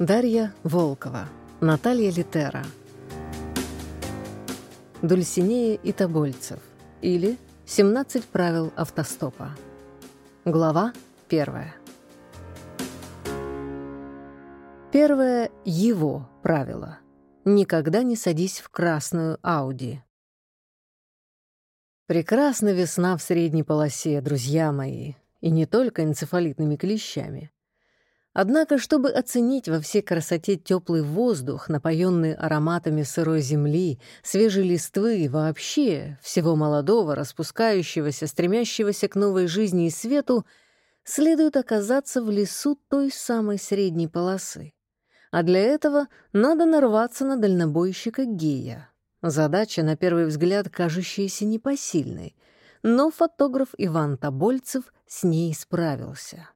Дарья Волкова, Наталья Литера. Дульсинея и Тобольцев или «17 правил автостопа». Глава первая. Первое — его правило. Никогда не садись в красную Ауди. Прекрасна весна в средней полосе, друзья мои, и не только энцефалитными клещами. Однако, чтобы оценить во всей красоте теплый воздух, напоенный ароматами сырой земли, свежей листвы и вообще всего молодого, распускающегося, стремящегося к новой жизни и свету, следует оказаться в лесу той самой средней полосы. А для этого надо нарваться на дальнобойщика гея. Задача, на первый взгляд, кажущаяся непосильной, но фотограф Иван Тобольцев с ней справился.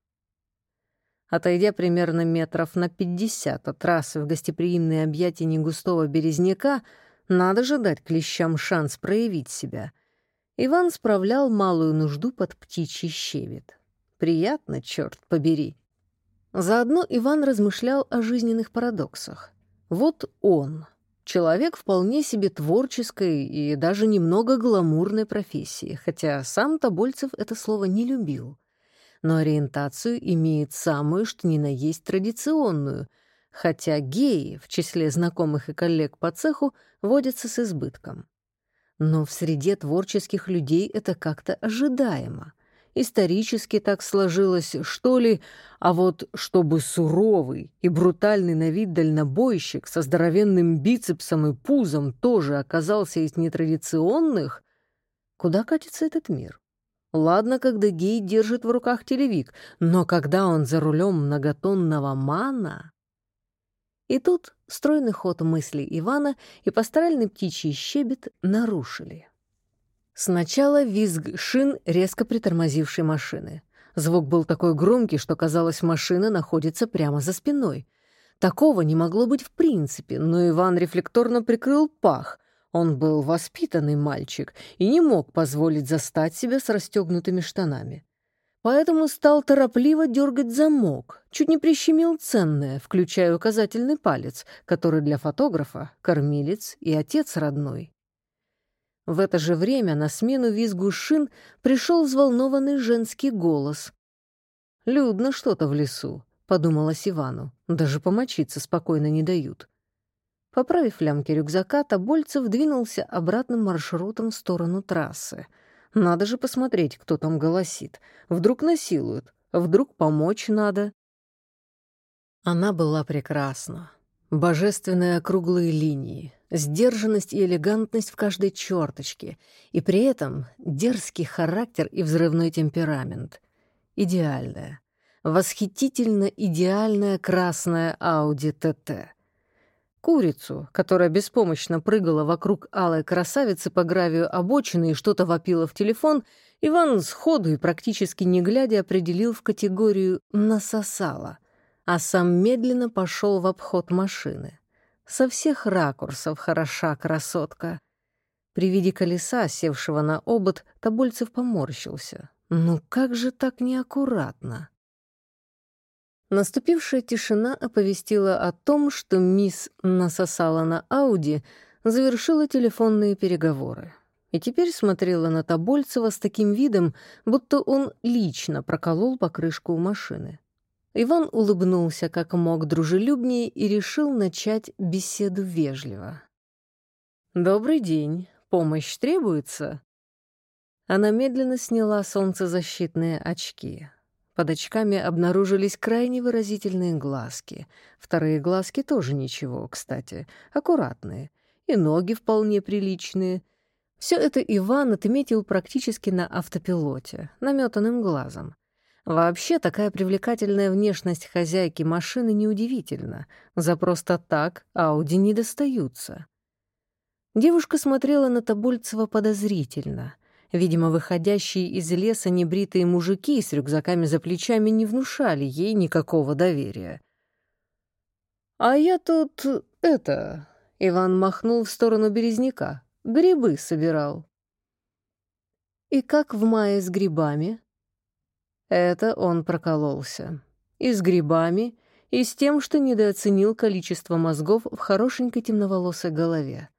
Отойдя примерно метров на пятьдесят от трассы в гостеприимные объятия негустого березняка, надо же дать клещам шанс проявить себя. Иван справлял малую нужду под птичий щебет. Приятно, черт побери. Заодно Иван размышлял о жизненных парадоксах. Вот он, человек вполне себе творческой и даже немного гламурной профессии, хотя сам Тобольцев это слово не любил но ориентацию имеет самую, что ни на есть традиционную, хотя геи в числе знакомых и коллег по цеху водятся с избытком. Но в среде творческих людей это как-то ожидаемо. Исторически так сложилось, что ли, а вот чтобы суровый и брутальный на вид дальнобойщик со здоровенным бицепсом и пузом тоже оказался из нетрадиционных, куда катится этот мир? Ладно, когда гей держит в руках телевик, но когда он за рулем многотонного мана... И тут стройный ход мыслей Ивана и пасторальный птичий щебет нарушили. Сначала визг шин резко притормозившей машины. Звук был такой громкий, что казалось, машина находится прямо за спиной. Такого не могло быть в принципе, но Иван рефлекторно прикрыл пах, он был воспитанный мальчик и не мог позволить застать себя с расстегнутыми штанами. Поэтому стал торопливо дергать замок, чуть не прищемил ценное, включая указательный палец, который для фотографа — кормилец и отец родной. В это же время на смену визгу шин пришел взволнованный женский голос. «Людно что-то в лесу», — подумалось Ивану. «Даже помочиться спокойно не дают». Поправив лямки рюкзака, Тобольцев двинулся обратным маршрутом в сторону трассы. Надо же посмотреть, кто там голосит. Вдруг насилуют, вдруг помочь надо. Она была прекрасна. Божественные округлые линии, сдержанность и элегантность в каждой черточке, и при этом дерзкий характер и взрывной темперамент. Идеальная, восхитительно идеальная красная Ауди ТТ. Курицу, которая беспомощно прыгала вокруг алой красавицы по гравию обочины и что-то вопила в телефон, Иван сходу и практически не глядя определил в категорию «насосала», а сам медленно пошел в обход машины. Со всех ракурсов хороша красотка. При виде колеса, севшего на обод, Тобольцев поморщился. «Ну как же так неаккуратно?» Наступившая тишина оповестила о том, что мисс насосала на Ауди, завершила телефонные переговоры. И теперь смотрела на Тобольцева с таким видом, будто он лично проколол покрышку у машины. Иван улыбнулся как мог дружелюбнее и решил начать беседу вежливо. «Добрый день. Помощь требуется?» Она медленно сняла солнцезащитные очки. Под очками обнаружились крайне выразительные глазки. Вторые глазки тоже ничего, кстати, аккуратные. И ноги вполне приличные. Все это Иван отметил практически на автопилоте, наметанным глазом. Вообще, такая привлекательная внешность хозяйки машины неудивительна. За просто так Ауди не достаются. Девушка смотрела на Тобольцева подозрительно — Видимо, выходящие из леса небритые мужики с рюкзаками за плечами не внушали ей никакого доверия. «А я тут... это...» — Иван махнул в сторону березняка. «Грибы собирал». «И как в мае с грибами?» Это он прокололся. И с грибами, и с тем, что недооценил количество мозгов в хорошенькой темноволосой голове.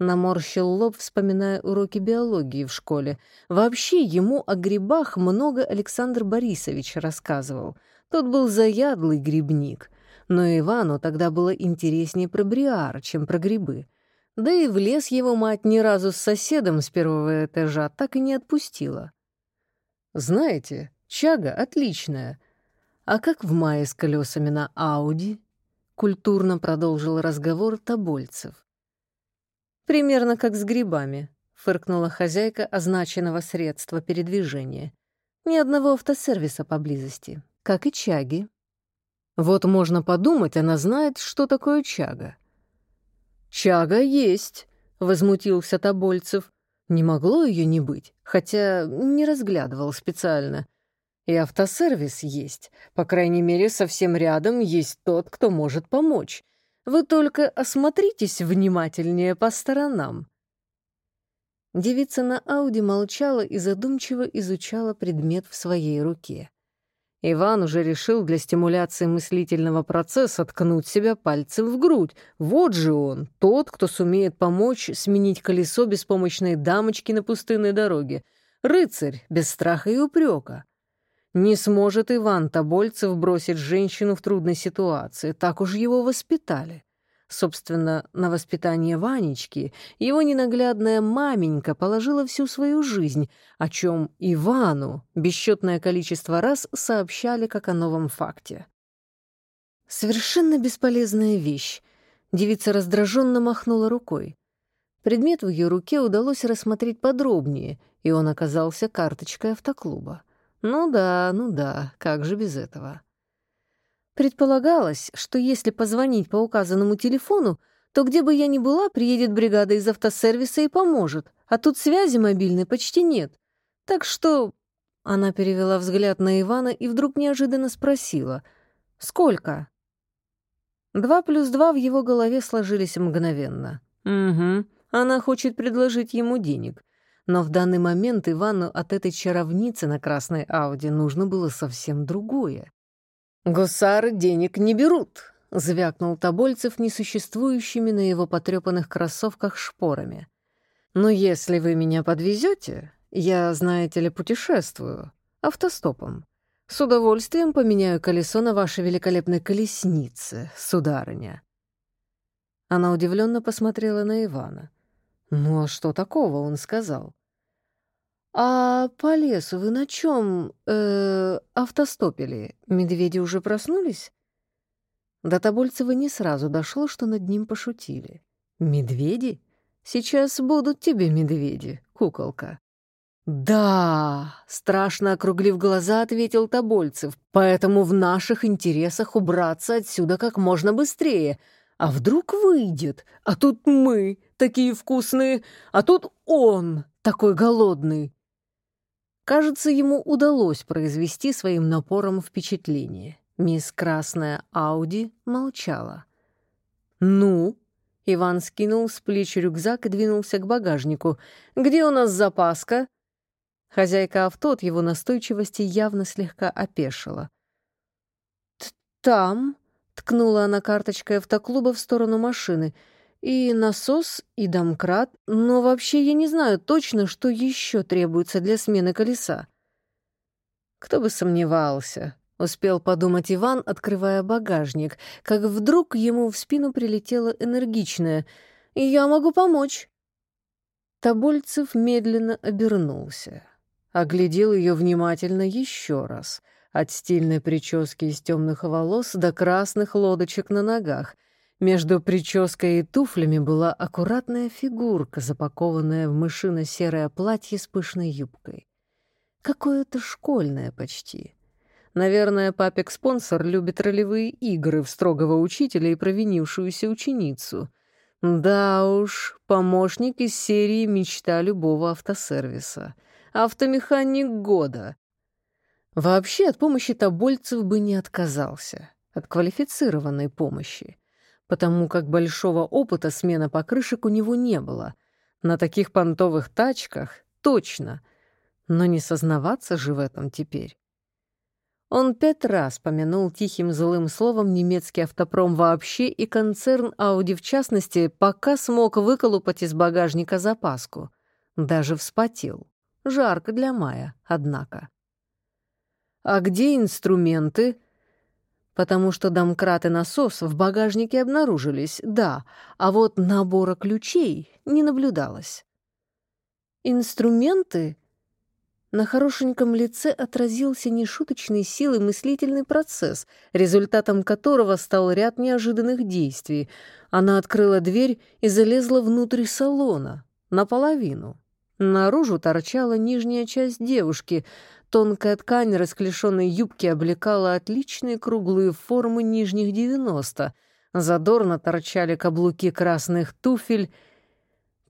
Наморщил лоб, вспоминая уроки биологии в школе. Вообще ему о грибах много Александр Борисович рассказывал. Тот был заядлый грибник. Но Ивану тогда было интереснее про бриар, чем про грибы. Да и в лес его мать ни разу с соседом с первого этажа так и не отпустила. «Знаете, чага отличная. А как в мае с колесами на Ауди?» Культурно продолжил разговор Тобольцев. «Примерно как с грибами», — фыркнула хозяйка означенного средства передвижения. «Ни одного автосервиса поблизости, как и чаги». Вот можно подумать, она знает, что такое чага. «Чага есть», — возмутился Тобольцев. Не могло ее не быть, хотя не разглядывал специально. И автосервис есть. По крайней мере, совсем рядом есть тот, кто может помочь. Вы только осмотритесь внимательнее по сторонам». Девица на Ауди молчала и задумчиво изучала предмет в своей руке. Иван уже решил для стимуляции мыслительного процесса ткнуть себя пальцем в грудь. Вот же он, тот, кто сумеет помочь сменить колесо беспомощной дамочки на пустынной дороге. Рыцарь, без страха и упрека. Не сможет Иван Тобольцев бросить женщину в трудной ситуации, так уж его воспитали. Собственно, на воспитание Ванечки его ненаглядная маменька положила всю свою жизнь, о чем Ивану бесчетное количество раз сообщали как о новом факте. Совершенно бесполезная вещь. Девица раздраженно махнула рукой. Предмет в ее руке удалось рассмотреть подробнее, и он оказался карточкой автоклуба. Ну да, ну да, как же без этого? Предполагалось, что если позвонить по указанному телефону, то где бы я ни была, приедет бригада из автосервиса и поможет, а тут связи мобильной почти нет. Так что...» Она перевела взгляд на Ивана и вдруг неожиданно спросила. «Сколько?» Два плюс два в его голове сложились мгновенно. «Угу, она хочет предложить ему денег. Но в данный момент Ивану от этой чаровницы на красной Ауди нужно было совсем другое. «Гусары денег не берут», — звякнул Тобольцев несуществующими на его потрепанных кроссовках шпорами. «Но если вы меня подвезете, я, знаете ли, путешествую автостопом. С удовольствием поменяю колесо на вашей великолепной колеснице, сударыня». Она удивленно посмотрела на Ивана. «Ну а что такого?» — он сказал. «А по лесу вы на чем э, автостопили? Медведи уже проснулись?» До Тобольцева не сразу дошло, что над ним пошутили. «Медведи? Сейчас будут тебе медведи, куколка». «Да!» — страшно округлив глаза, ответил Тобольцев. «Поэтому в наших интересах убраться отсюда как можно быстрее. А вдруг выйдет? А тут мы, такие вкусные, а тут он, такой голодный». Кажется, ему удалось произвести своим напором впечатление. Мисс Красная Ауди молчала. «Ну?» Иван скинул с плеч рюкзак и двинулся к багажнику. «Где у нас запаска?» Хозяйка авто от его настойчивости явно слегка опешила. «Там?» — ткнула она карточкой автоклуба в сторону машины — и насос, и домкрат, но вообще я не знаю точно, что еще требуется для смены колеса. Кто бы сомневался, успел подумать Иван, открывая багажник, как вдруг ему в спину прилетело энергичное «И я могу помочь». Тобольцев медленно обернулся, оглядел ее внимательно еще раз, от стильной прически из темных волос до красных лодочек на ногах — между прической и туфлями была аккуратная фигурка, запакованная в мышино-серое платье с пышной юбкой. Какое-то школьное почти. Наверное, папик-спонсор любит ролевые игры в строгого учителя и провинившуюся ученицу. Да уж, помощник из серии «Мечта любого автосервиса». Автомеханик года. Вообще от помощи Тобольцев бы не отказался. От квалифицированной помощи потому как большого опыта смена покрышек у него не было. На таких понтовых тачках — точно. Но не сознаваться же в этом теперь. Он пять раз помянул тихим злым словом немецкий автопром вообще и концерн Ауди в частности, пока смог выколупать из багажника запаску. Даже вспотел. Жарко для мая, однако. «А где инструменты?» Потому что домкрат и насос в багажнике обнаружились, да, а вот набора ключей не наблюдалось. «Инструменты?» На хорошеньком лице отразился нешуточной силой мыслительный процесс, результатом которого стал ряд неожиданных действий. Она открыла дверь и залезла внутрь салона, наполовину. Наружу торчала нижняя часть девушки. Тонкая ткань расклешенной юбки облекала отличные круглые формы нижних девяносто. Задорно торчали каблуки красных туфель.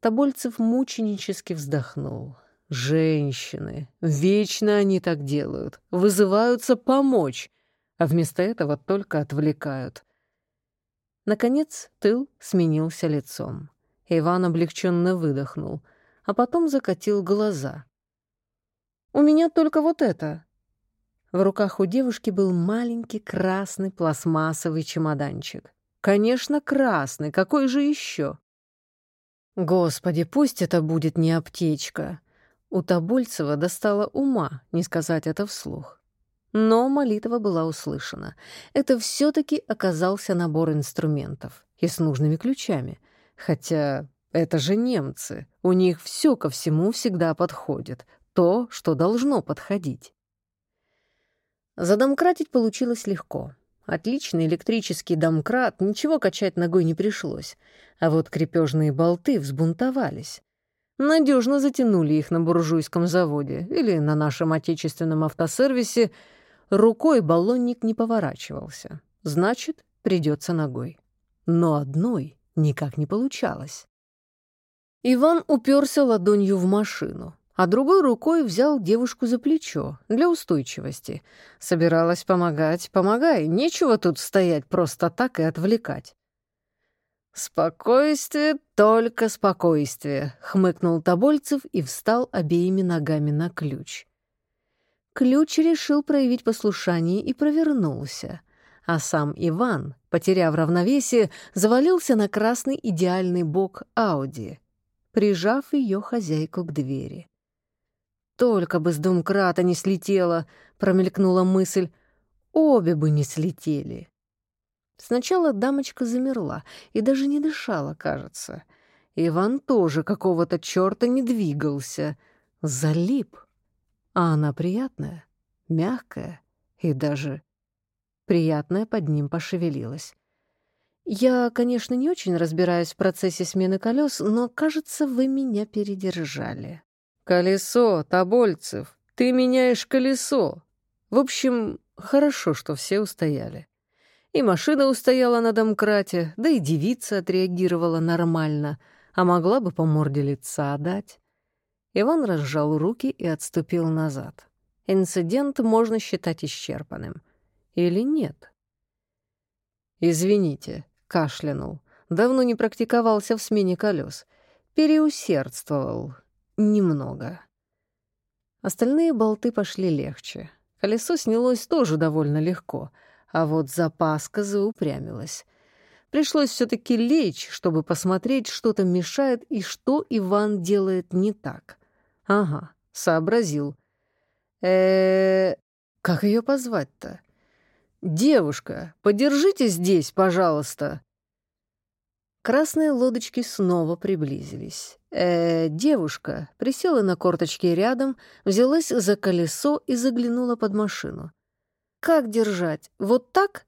Тобольцев мученически вздохнул. Женщины. Вечно они так делают. Вызываются помочь, а вместо этого только отвлекают. Наконец тыл сменился лицом. Иван облегченно выдохнул, а потом закатил глаза. «У меня только вот это». В руках у девушки был маленький красный пластмассовый чемоданчик. Конечно, красный, какой же еще? Господи, пусть это будет не аптечка. У Тобольцева достало ума не сказать это вслух. Но молитва была услышана. Это все-таки оказался набор инструментов и с нужными ключами. Хотя это же немцы. У них все ко всему всегда подходит. То, что должно подходить. Задомкратить получилось легко. Отличный электрический домкрат, ничего качать ногой не пришлось. А вот крепежные болты взбунтовались. Надежно затянули их на буржуйском заводе или на нашем отечественном автосервисе. Рукой баллонник не поворачивался. Значит, придется ногой. Но одной никак не получалось. Иван уперся ладонью в машину, а другой рукой взял девушку за плечо для устойчивости. Собиралась помогать, помогай, нечего тут стоять просто так и отвлекать. «Спокойствие, только спокойствие», — хмыкнул Тобольцев и встал обеими ногами на ключ. Ключ решил проявить послушание и провернулся, а сам Иван, потеряв равновесие, завалился на красный идеальный бок Ауди, прижав ее хозяйку к двери. «Только бы с домкрата не слетела», — промелькнула мысль. «Обе бы не слетели». Сначала дамочка замерла и даже не дышала, кажется. Иван тоже какого-то черта не двигался. Залип. А она приятная, мягкая и даже приятная под ним пошевелилась. «Я, конечно, не очень разбираюсь в процессе смены колес, но, кажется, вы меня передержали». «Колесо, Тобольцев, ты меняешь колесо. В общем, хорошо, что все устояли». И машина устояла на домкрате, да и девица отреагировала нормально, а могла бы по морде лица дать. Иван разжал руки и отступил назад. Инцидент можно считать исчерпанным. Или нет? «Извините», — кашлянул. Давно не практиковался в смене колес. Переусердствовал. Немного. Остальные болты пошли легче. Колесо снялось тоже довольно легко — а вот запаска заупрямилась. Пришлось все-таки лечь, чтобы посмотреть, что там мешает и что Иван делает не так. Ага, сообразил. э как ее позвать-то? «Девушка, подержите здесь, пожалуйста». Красные лодочки снова приблизились. Э, девушка присела на корточки рядом, взялась за колесо и заглянула под машину. Как держать? Вот так?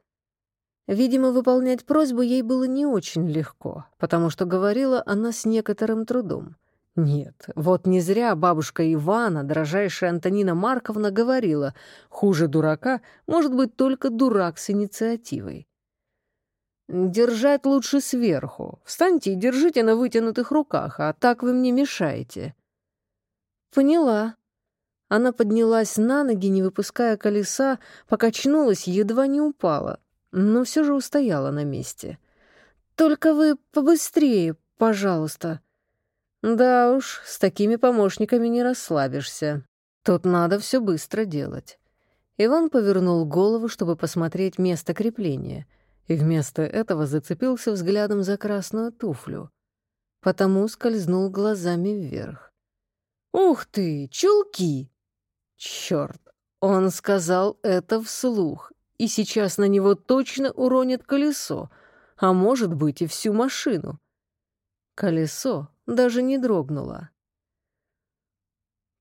Видимо, выполнять просьбу ей было не очень легко, потому что говорила она с некоторым трудом. Нет, вот не зря бабушка Ивана, дрожайшая Антонина Марковна, говорила, хуже дурака может быть только дурак с инициативой. «Держать лучше сверху. Встаньте и держите на вытянутых руках, а так вы мне мешаете». «Поняла», она поднялась на ноги, не выпуская колеса, покачнулась, едва не упала, но все же устояла на месте. «Только вы побыстрее, пожалуйста». «Да уж, с такими помощниками не расслабишься. Тут надо все быстро делать». Иван повернул голову, чтобы посмотреть место крепления, и вместо этого зацепился взглядом за красную туфлю. Потому скользнул глазами вверх. «Ух ты, чулки!» Черт, он сказал это вслух, и сейчас на него точно уронит колесо, а может быть и всю машину. Колесо даже не дрогнуло.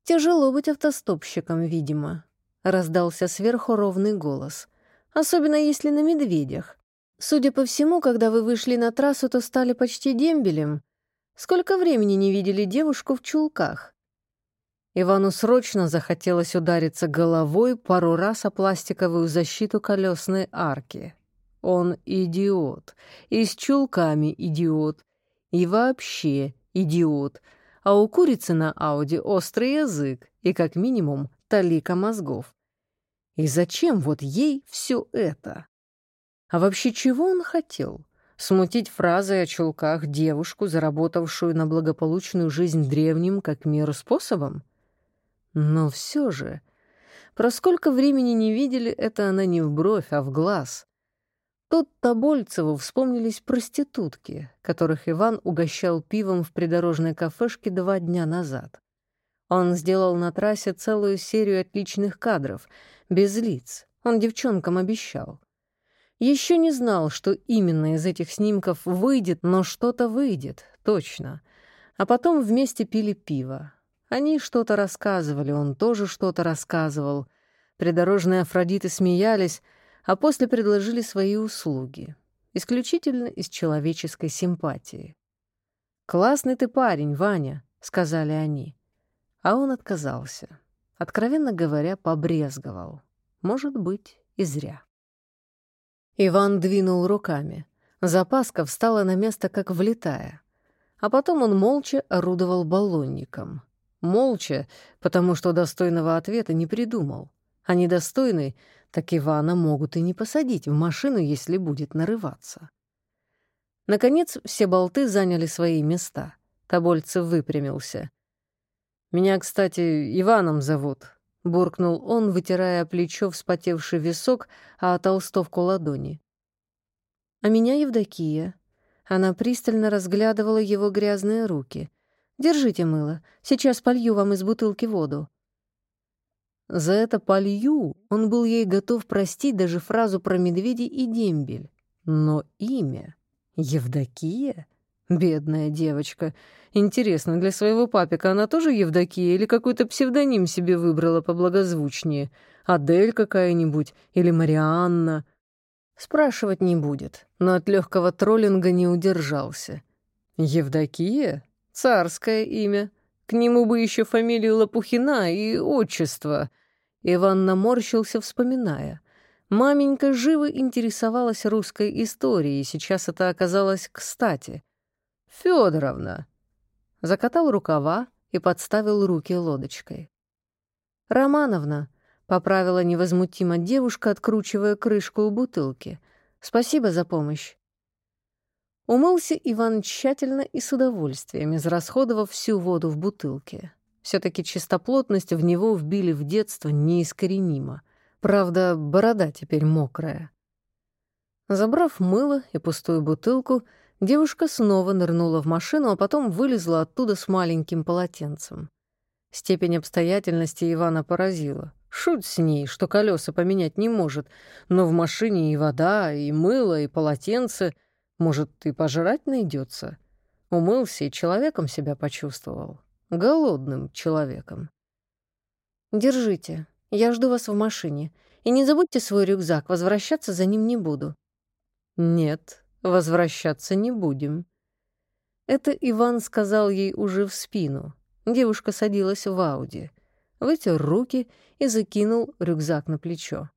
«Тяжело быть автостопщиком, видимо», — раздался сверху ровный голос. «Особенно если на медведях. Судя по всему, когда вы вышли на трассу, то стали почти дембелем. Сколько времени не видели девушку в чулках?» Ивану срочно захотелось удариться головой пару раз о пластиковую защиту колесной арки. Он идиот. И с чулками идиот. И вообще идиот. А у курицы на Ауди острый язык и, как минимум, талика мозгов. И зачем вот ей все это? А вообще чего он хотел? Смутить фразой о чулках девушку, заработавшую на благополучную жизнь древним как мир способом? Но все же, про сколько времени не видели, это она не в бровь, а в глаз. Тут Тобольцеву вспомнились проститутки, которых Иван угощал пивом в придорожной кафешке два дня назад. Он сделал на трассе целую серию отличных кадров, без лиц, он девчонкам обещал. Еще не знал, что именно из этих снимков выйдет, но что-то выйдет, точно. А потом вместе пили пиво. Они что-то рассказывали, он тоже что-то рассказывал. Придорожные Афродиты смеялись, а после предложили свои услуги. Исключительно из человеческой симпатии. «Классный ты парень, Ваня», — сказали они. А он отказался. Откровенно говоря, побрезговал. Может быть, и зря. Иван двинул руками. Запаска встала на место, как влетая. А потом он молча орудовал баллонником. Молча, потому что достойного ответа не придумал. А недостойный, так Ивана могут и не посадить в машину, если будет нарываться. Наконец, все болты заняли свои места. Тобольцев выпрямился. «Меня, кстати, Иваном зовут», — буркнул он, вытирая плечо вспотевший висок, а толстовку ладони. «А меня Евдокия». Она пристально разглядывала его грязные руки — Держите мыло. Сейчас полью вам из бутылки воду». За это полью он был ей готов простить даже фразу про медведей и дембель. Но имя — Евдокия? Бедная девочка. Интересно, для своего папика она тоже Евдокия или какой-то псевдоним себе выбрала поблагозвучнее? Адель какая-нибудь или Марианна? Спрашивать не будет, но от легкого троллинга не удержался. Евдокия? Царское имя. К нему бы еще фамилию Лопухина и отчество. Иван наморщился, вспоминая. Маменька живо интересовалась русской историей, сейчас это оказалось кстати. Федоровна. Закатал рукава и подставил руки лодочкой. «Романовна», — поправила невозмутимо девушка, откручивая крышку у бутылки. «Спасибо за помощь». Умылся Иван тщательно и с удовольствием, израсходовав всю воду в бутылке. Все-таки чистоплотность в него вбили в детство неискоренимо. Правда, борода теперь мокрая. Забрав мыло и пустую бутылку, девушка снова нырнула в машину, а потом вылезла оттуда с маленьким полотенцем. Степень обстоятельности Ивана поразила. Шут с ней, что колеса поменять не может, но в машине и вода, и мыло, и полотенце — может, и пожрать найдется? Умылся и человеком себя почувствовал. Голодным человеком. «Держите, я жду вас в машине. И не забудьте свой рюкзак, возвращаться за ним не буду». «Нет, возвращаться не будем». Это Иван сказал ей уже в спину. Девушка садилась в Ауди. Вытер руки и закинул рюкзак на плечо.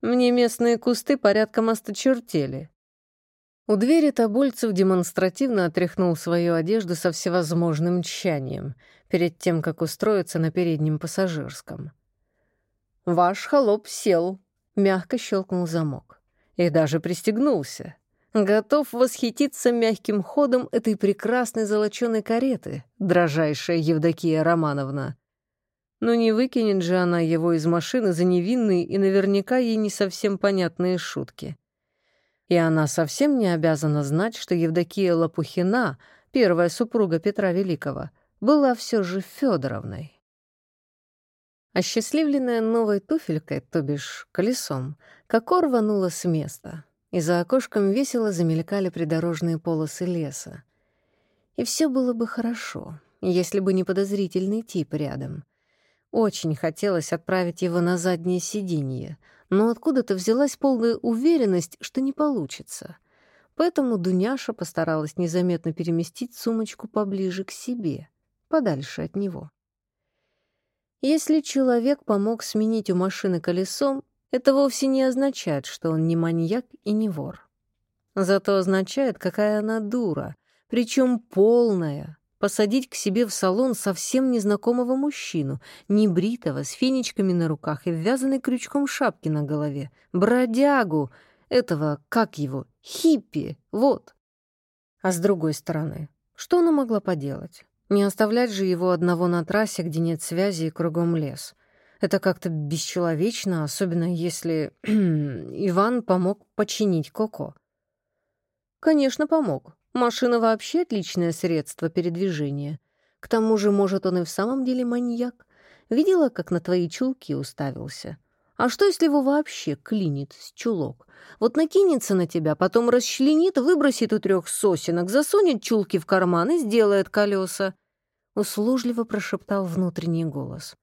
«Мне местные кусты порядком осточертели. У двери Тобольцев демонстративно отряхнул свою одежду со всевозможным тщанием, перед тем, как устроиться на переднем пассажирском. «Ваш холоп сел», — мягко щелкнул замок. И даже пристегнулся. Готов восхититься мягким ходом этой прекрасной золоченой кареты, дрожайшая Евдокия Романовна. Но не выкинет же она его из машины за невинные и наверняка ей не совсем понятные шутки. И она совсем не обязана знать, что Евдокия Лопухина, первая супруга Петра Великого, была все же Федоровной. Осчастливленная новой туфелькой, то бишь колесом, Коко рванула с места, и за окошком весело замелькали придорожные полосы леса. И все было бы хорошо, если бы не подозрительный тип рядом. Очень хотелось отправить его на заднее сиденье, но откуда-то взялась полная уверенность, что не получится. Поэтому Дуняша постаралась незаметно переместить сумочку поближе к себе, подальше от него. Если человек помог сменить у машины колесом, это вовсе не означает, что он не маньяк и не вор. Зато означает, какая она дура, причем полная, посадить к себе в салон совсем незнакомого мужчину, небритого, с финичками на руках и ввязанной крючком шапки на голове, бродягу, этого, как его, хиппи, вот. А с другой стороны, что она могла поделать? Не оставлять же его одного на трассе, где нет связи и кругом лес. Это как-то бесчеловечно, особенно если Иван помог починить Коко. Конечно, помог. Машина вообще отличное средство передвижения. К тому же, может, он и в самом деле маньяк. Видела, как на твои чулки уставился? А что, если его вообще клинит с чулок? Вот накинется на тебя, потом расчленит, выбросит у трех сосенок, засунет чулки в карман и сделает колеса. Услужливо прошептал внутренний голос.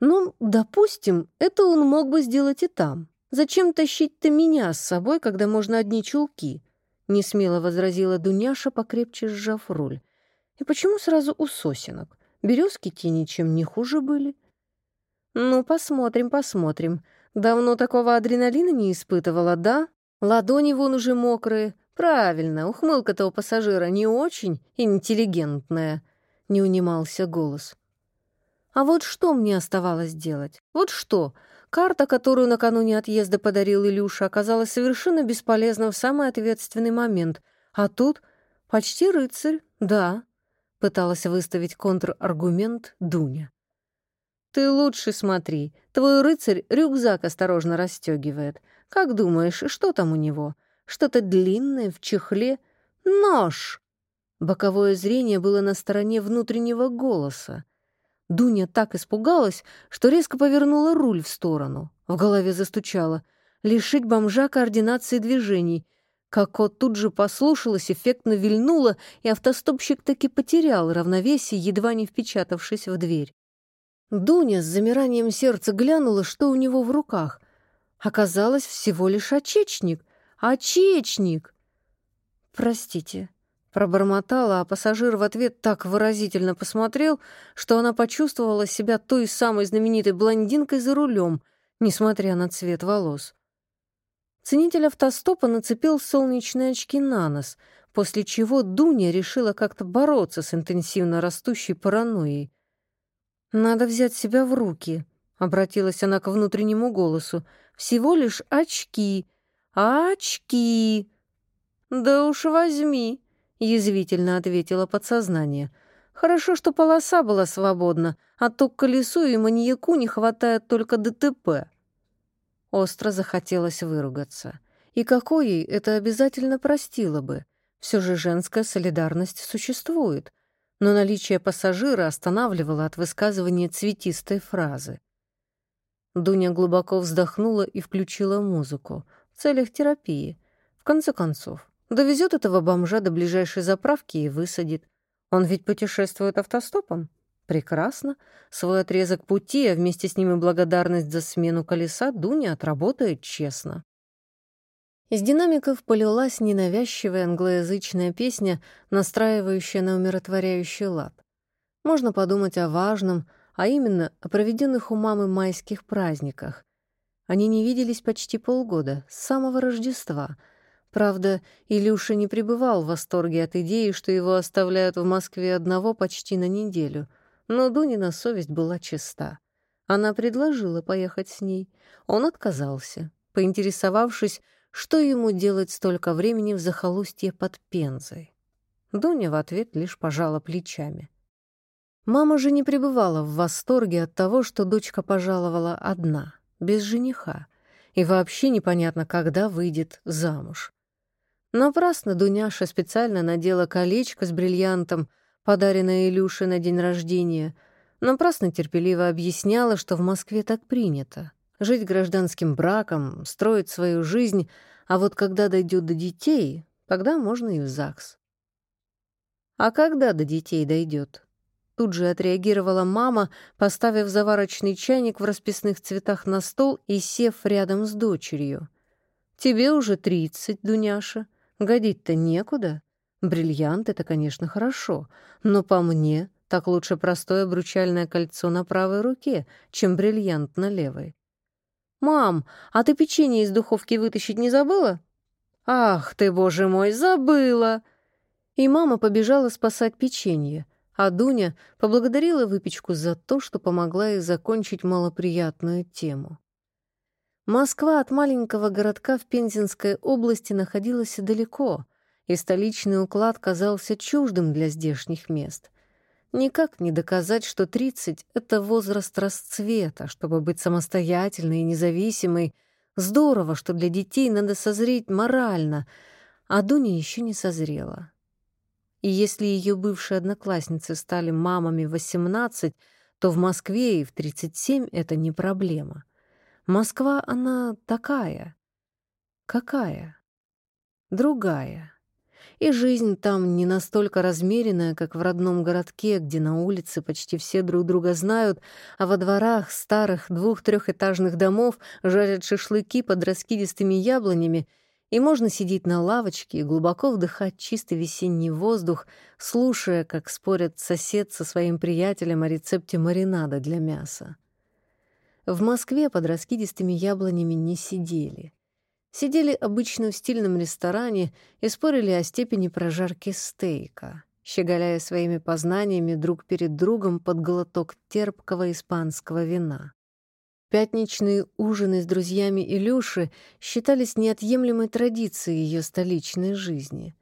Ну, допустим, это он мог бы сделать и там. Зачем тащить-то меня с собой, когда можно одни чулки? Не смело возразила Дуняша, покрепче сжав руль. И почему сразу у сосенок? Березки те ничем не хуже были. Ну, посмотрим, посмотрим. Давно такого адреналина не испытывала, да? Ладони вон уже мокрые. Правильно, ухмылка-то у пассажира не очень интеллигентная. Не унимался голос. А вот что мне оставалось делать? Вот что? Карта, которую накануне отъезда подарил Илюша, оказалась совершенно бесполезна в самый ответственный момент. А тут почти рыцарь, да, пыталась выставить контраргумент Дуня. «Ты лучше смотри. Твой рыцарь рюкзак осторожно расстегивает. Как думаешь, что там у него? Что-то длинное в чехле? Нож!» Боковое зрение было на стороне внутреннего голоса. Дуня так испугалась, что резко повернула руль в сторону. В голове застучало. Лишить бомжа координации движений. Како тут же послушалась, эффектно вильнула, и автостопщик таки потерял равновесие, едва не впечатавшись в дверь. Дуня с замиранием сердца глянула, что у него в руках. Оказалось, всего лишь очечник. Очечник! «Простите», Пробормотала, а пассажир в ответ так выразительно посмотрел, что она почувствовала себя той самой знаменитой блондинкой за рулем, несмотря на цвет волос. Ценитель автостопа нацепил солнечные очки на нос, после чего Дуня решила как-то бороться с интенсивно растущей паранойей. «Надо взять себя в руки», — обратилась она к внутреннему голосу. «Всего лишь очки. Очки!» «Да уж возьми», — язвительно ответила подсознание. «Хорошо, что полоса была свободна, а то к колесу и маньяку не хватает только ДТП». Остро захотелось выругаться. И какой ей это обязательно простило бы? Все же женская солидарность существует. Но наличие пассажира останавливало от высказывания цветистой фразы. Дуня глубоко вздохнула и включила музыку в целях терапии. В конце концов, Довезет этого бомжа до ближайшей заправки и высадит. Он ведь путешествует автостопом. Прекрасно. Свой отрезок пути, а вместе с ним и благодарность за смену колеса Дуня отработает честно. Из динамиков полилась ненавязчивая англоязычная песня, настраивающая на умиротворяющий лад. Можно подумать о важном, а именно о проведенных у мамы майских праздниках. Они не виделись почти полгода, с самого Рождества — Правда, Илюша не пребывал в восторге от идеи, что его оставляют в Москве одного почти на неделю. Но Дунина совесть была чиста. Она предложила поехать с ней. Он отказался, поинтересовавшись, что ему делать столько времени в захолустье под Пензой. Дуня в ответ лишь пожала плечами. Мама же не пребывала в восторге от того, что дочка пожаловала одна, без жениха, и вообще непонятно, когда выйдет замуж. Напрасно Дуняша специально надела колечко с бриллиантом, подаренное Илюше на день рождения. Напрасно терпеливо объясняла, что в Москве так принято. Жить гражданским браком, строить свою жизнь, а вот когда дойдет до детей, тогда можно и в ЗАГС. А когда до детей дойдет? Тут же отреагировала мама, поставив заварочный чайник в расписных цветах на стол и сев рядом с дочерью. «Тебе уже тридцать, Дуняша. Годить-то некуда. Бриллиант — это, конечно, хорошо, но по мне так лучше простое обручальное кольцо на правой руке, чем бриллиант на левой. «Мам, а ты печенье из духовки вытащить не забыла?» «Ах ты, боже мой, забыла!» И мама побежала спасать печенье, а Дуня поблагодарила выпечку за то, что помогла ей закончить малоприятную тему. Москва от маленького городка в Пензенской области находилась далеко, и столичный уклад казался чуждым для здешних мест. Никак не доказать, что 30 — это возраст расцвета, чтобы быть самостоятельной и независимой. Здорово, что для детей надо созреть морально, а Дуня еще не созрела. И если ее бывшие одноклассницы стали мамами в 18, то в Москве и в 37 это не проблема. Москва, она такая. Какая? Другая. И жизнь там не настолько размеренная, как в родном городке, где на улице почти все друг друга знают, а во дворах старых двух-трехэтажных домов жарят шашлыки под раскидистыми яблонями, и можно сидеть на лавочке и глубоко вдыхать чистый весенний воздух, слушая, как спорят сосед со своим приятелем о рецепте маринада для мяса. В Москве под раскидистыми яблонями не сидели. Сидели обычно в стильном ресторане и спорили о степени прожарки стейка, щеголяя своими познаниями друг перед другом под глоток терпкого испанского вина. Пятничные ужины с друзьями Илюши считались неотъемлемой традицией ее столичной жизни.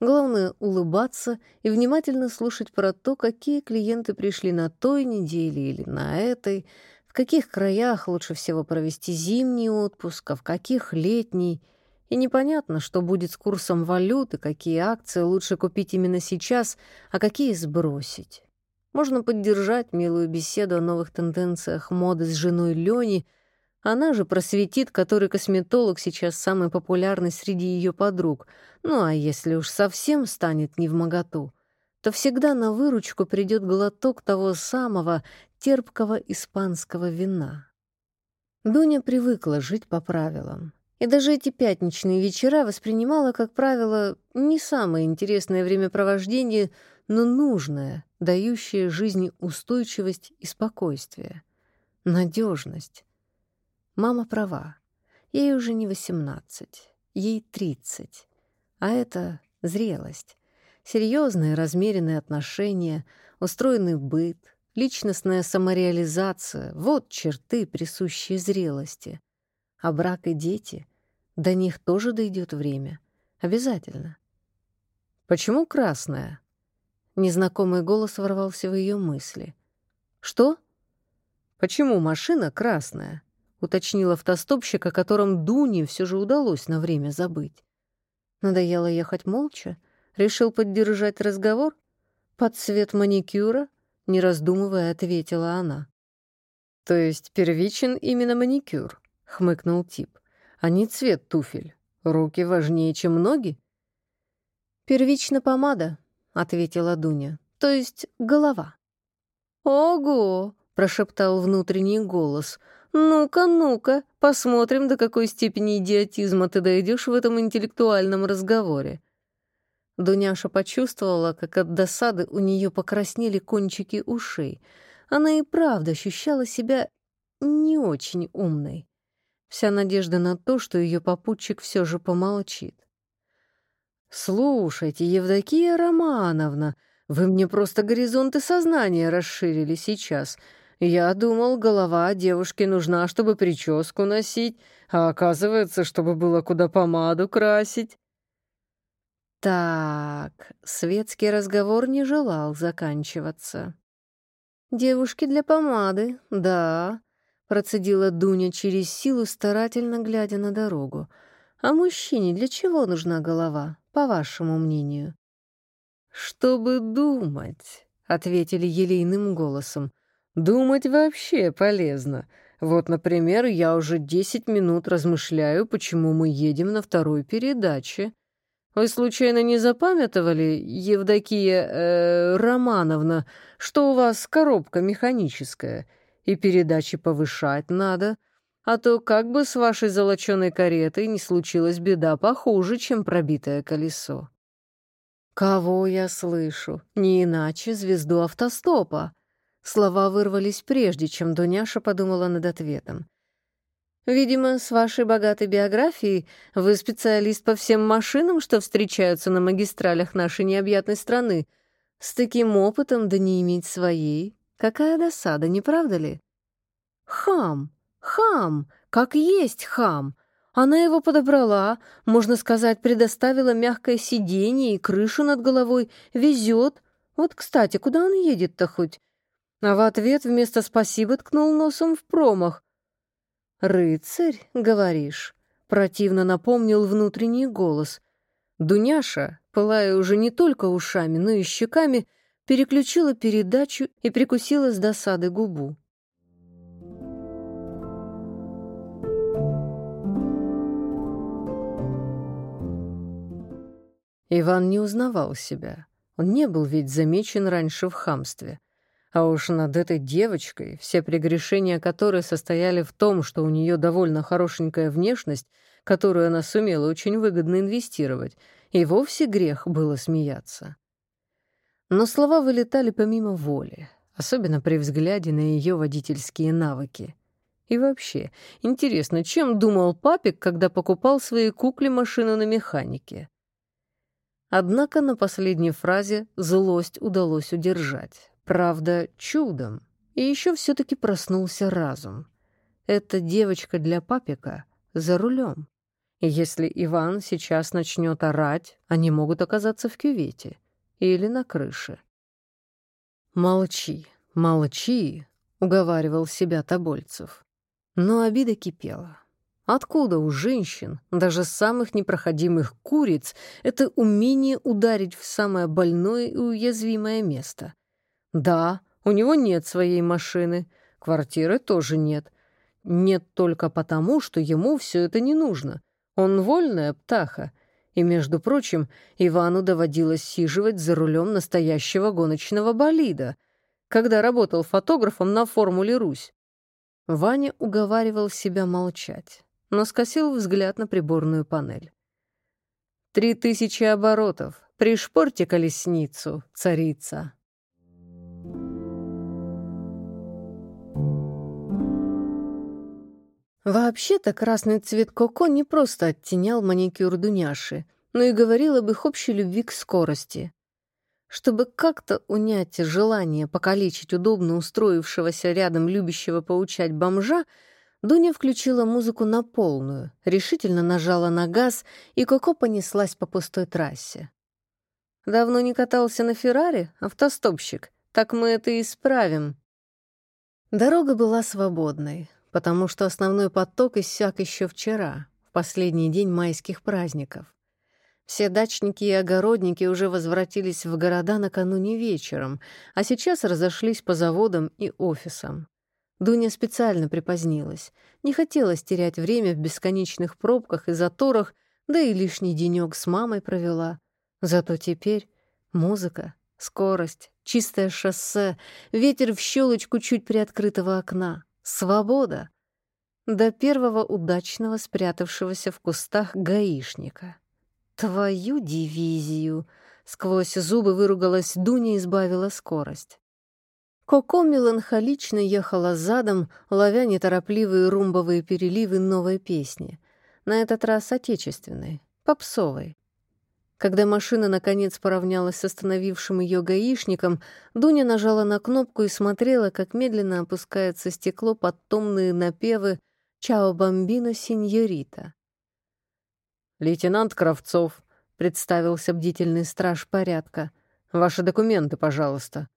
Главное — улыбаться и внимательно слушать про то, какие клиенты пришли на той неделе или на этой, в каких краях лучше всего провести зимний отпуск, а в каких — летний. И непонятно, что будет с курсом валюты, какие акции лучше купить именно сейчас, а какие сбросить. Можно поддержать милую беседу о новых тенденциях моды с женой Лёни. Она же просветит, который косметолог сейчас самый популярный среди ее подруг. Ну а если уж совсем станет не в моготу, то всегда на выручку придет глоток того самого терпкого испанского вина. Дуня привыкла жить по правилам. И даже эти пятничные вечера воспринимала, как правило, не самое интересное времяпровождение, но нужное, дающее жизни устойчивость и спокойствие. Надежность. Мама права. Ей уже не восемнадцать, ей тридцать. А это зрелость. Серьезные размеренные отношения, устроенный быт, личностная самореализация — вот черты, присущие зрелости. А брак и дети — до них тоже дойдет время. Обязательно. «Почему красная?» Незнакомый голос ворвался в ее мысли. «Что?» «Почему машина красная?» — уточнил автостопщик, о котором Дуне все же удалось на время забыть. Надоело ехать молча? Решил поддержать разговор? Под цвет маникюра? Не раздумывая, ответила она. То есть первичен именно маникюр, хмыкнул тип, а не цвет туфель. Руки важнее, чем ноги? Первично помада, ответила Дуня. То есть голова. Ого! прошептал внутренний голос. «Ну-ка, ну-ка, посмотрим, до какой степени идиотизма ты дойдешь в этом интеллектуальном разговоре». Дуняша почувствовала, как от досады у нее покраснели кончики ушей. Она и правда ощущала себя не очень умной. Вся надежда на то, что ее попутчик все же помолчит. «Слушайте, Евдокия Романовна, вы мне просто горизонты сознания расширили сейчас. Я думал, голова девушки нужна, чтобы прическу носить, а оказывается, чтобы было куда помаду красить». Так, светский разговор не желал заканчиваться. Девушки для помады, да», — процедила Дуня через силу, старательно глядя на дорогу. «А мужчине для чего нужна голова, по вашему мнению?» «Чтобы думать», — ответили елейным голосом. «Думать вообще полезно. Вот, например, я уже десять минут размышляю, почему мы едем на второй передаче. Вы случайно не запамятовали, Евдокия э, Романовна, что у вас коробка механическая, и передачи повышать надо, а то как бы с вашей золоченой каретой не случилась беда похуже, чем пробитое колесо. Кого я слышу? Не иначе звезду автостопа. Слова вырвались прежде, чем Дуняша подумала над ответом. «Видимо, с вашей богатой биографией вы специалист по всем машинам, что встречаются на магистралях нашей необъятной страны. С таким опытом да не иметь своей. Какая досада, не правда ли?» «Хам! Хам! Как есть хам! Она его подобрала, можно сказать, предоставила мягкое сиденье и крышу над головой, везет. Вот, кстати, куда он едет-то хоть? А в ответ вместо «спасибо» ткнул носом в промах. «Рыцарь, говоришь?» — противно напомнил внутренний голос. Дуняша, пылая уже не только ушами, но и щеками, переключила передачу и прикусила с досады губу. Иван не узнавал себя. Он не был ведь замечен раньше в хамстве. А уж над этой девочкой, все прегрешения которой состояли в том, что у нее довольно хорошенькая внешность, которую она сумела очень выгодно инвестировать, и вовсе грех было смеяться. Но слова вылетали помимо воли, особенно при взгляде на ее водительские навыки. И вообще, интересно, чем думал папик, когда покупал своей кукле машину на механике? Однако на последней фразе злость удалось удержать. Правда, чудом. И еще все-таки проснулся разум. Эта девочка для папика за рулем. Если Иван сейчас начнет орать, они могут оказаться в кювете или на крыше. «Молчи, молчи», — уговаривал себя Тобольцев. Но обида кипела. Откуда у женщин, даже самых непроходимых куриц, это умение ударить в самое больное и уязвимое место? Да, у него нет своей машины, квартиры тоже нет. Нет только потому, что ему все это не нужно. Он вольная птаха. И, между прочим, Ивану доводилось сиживать за рулем настоящего гоночного болида, когда работал фотографом на «Формуле Русь». Ваня уговаривал себя молчать, но скосил взгляд на приборную панель. «Три тысячи оборотов. Пришпорьте колесницу, царица». Вообще-то красный цвет коко не просто оттенял маникюр Дуняши, но и говорил об их общей любви к скорости. Чтобы как-то унять желание покалечить удобно устроившегося рядом любящего поучать бомжа, Дуня включила музыку на полную, решительно нажала на газ, и Коко понеслась по пустой трассе. «Давно не катался на Феррари, автостопщик? Так мы это исправим». Дорога была свободной потому что основной поток иссяк еще вчера, в последний день майских праздников. Все дачники и огородники уже возвратились в города накануне вечером, а сейчас разошлись по заводам и офисам. Дуня специально припозднилась. Не хотелось терять время в бесконечных пробках и заторах, да и лишний денек с мамой провела. Зато теперь музыка, скорость, чистое шоссе, ветер в щелочку чуть приоткрытого окна — Свобода. До первого удачного спрятавшегося в кустах гаишника. Твою дивизию! Сквозь зубы выругалась Дуня и избавила скорость. Коко меланхолично ехала задом, ловя неторопливые румбовые переливы новой песни. На этот раз отечественной, попсовой. Когда машина наконец поравнялась с остановившим ее гаишником, Дуня нажала на кнопку и смотрела, как медленно опускается стекло под томные напевы «Чао, бомбино, сеньорита». «Лейтенант Кравцов», — представился бдительный страж порядка. «Ваши документы, пожалуйста».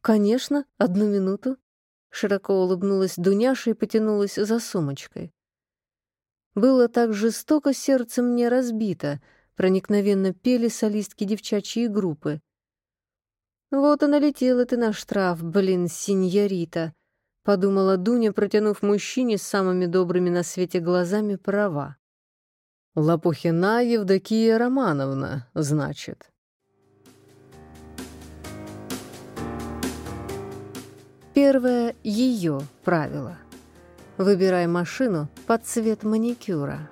«Конечно, одну минуту». Широко улыбнулась Дуняша и потянулась за сумочкой. Было так жестоко сердце мне разбито, проникновенно пели солистки девчачьей группы. «Вот и налетела ты на штраф, блин, синьорита», — подумала Дуня, протянув мужчине с самыми добрыми на свете глазами права. «Лопухина Евдокия Романовна, значит». Первое — ее правило. Выбирай машину под цвет маникюра.